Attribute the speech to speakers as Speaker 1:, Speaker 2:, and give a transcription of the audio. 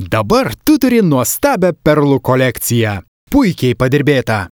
Speaker 1: Dabar tu turi nuostabią perlų kolekciją. Puikiai padirbėta.